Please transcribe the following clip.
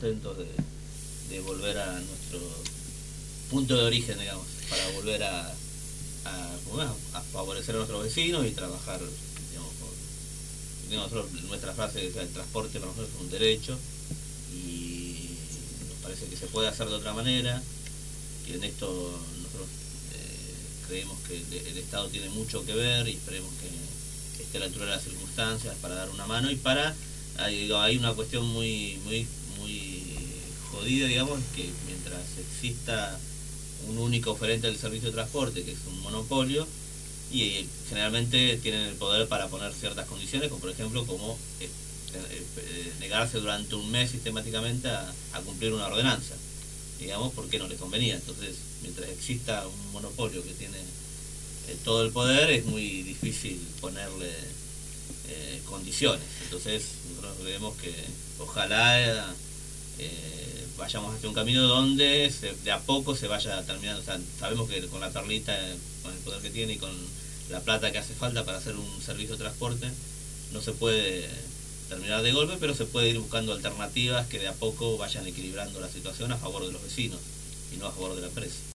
contentos de, volver a nuestro punto de origen, digamos, para volver a, favorecer a nuestros vecinos y trabajar, digamos, por, nuestra frase es el transporte para nosotros es un derecho y nos parece que se puede hacer de otra manera, y en esto nosotros eh, creemos que el, Estado tiene mucho que ver y esperemos que esté a la altura de las circunstancias para dar una mano y para, hay, una cuestión muy, muy, muy jodida, digamos, que mientras exista un único oferente del servicio de transporte, que es un monopolio, y eh, generalmente tienen el poder para poner ciertas condiciones, como por ejemplo como eh, eh, negarse durante un mes sistemáticamente a, a, cumplir una ordenanza, digamos, porque no les convenía. Entonces, mientras exista un monopolio que tiene todo el poder, es muy difícil ponerle condiciones. Entonces, nosotros creemos que ojalá vayamos hacia un camino donde se, de a poco se vaya terminando. O sea, sabemos que con la perlita, con el poder que tiene y con la plata que hace falta para hacer un servicio de transporte, no se puede terminar de golpe, pero se puede ir buscando alternativas que de a poco vayan equilibrando la situación a favor de los vecinos y no a favor de la empresa.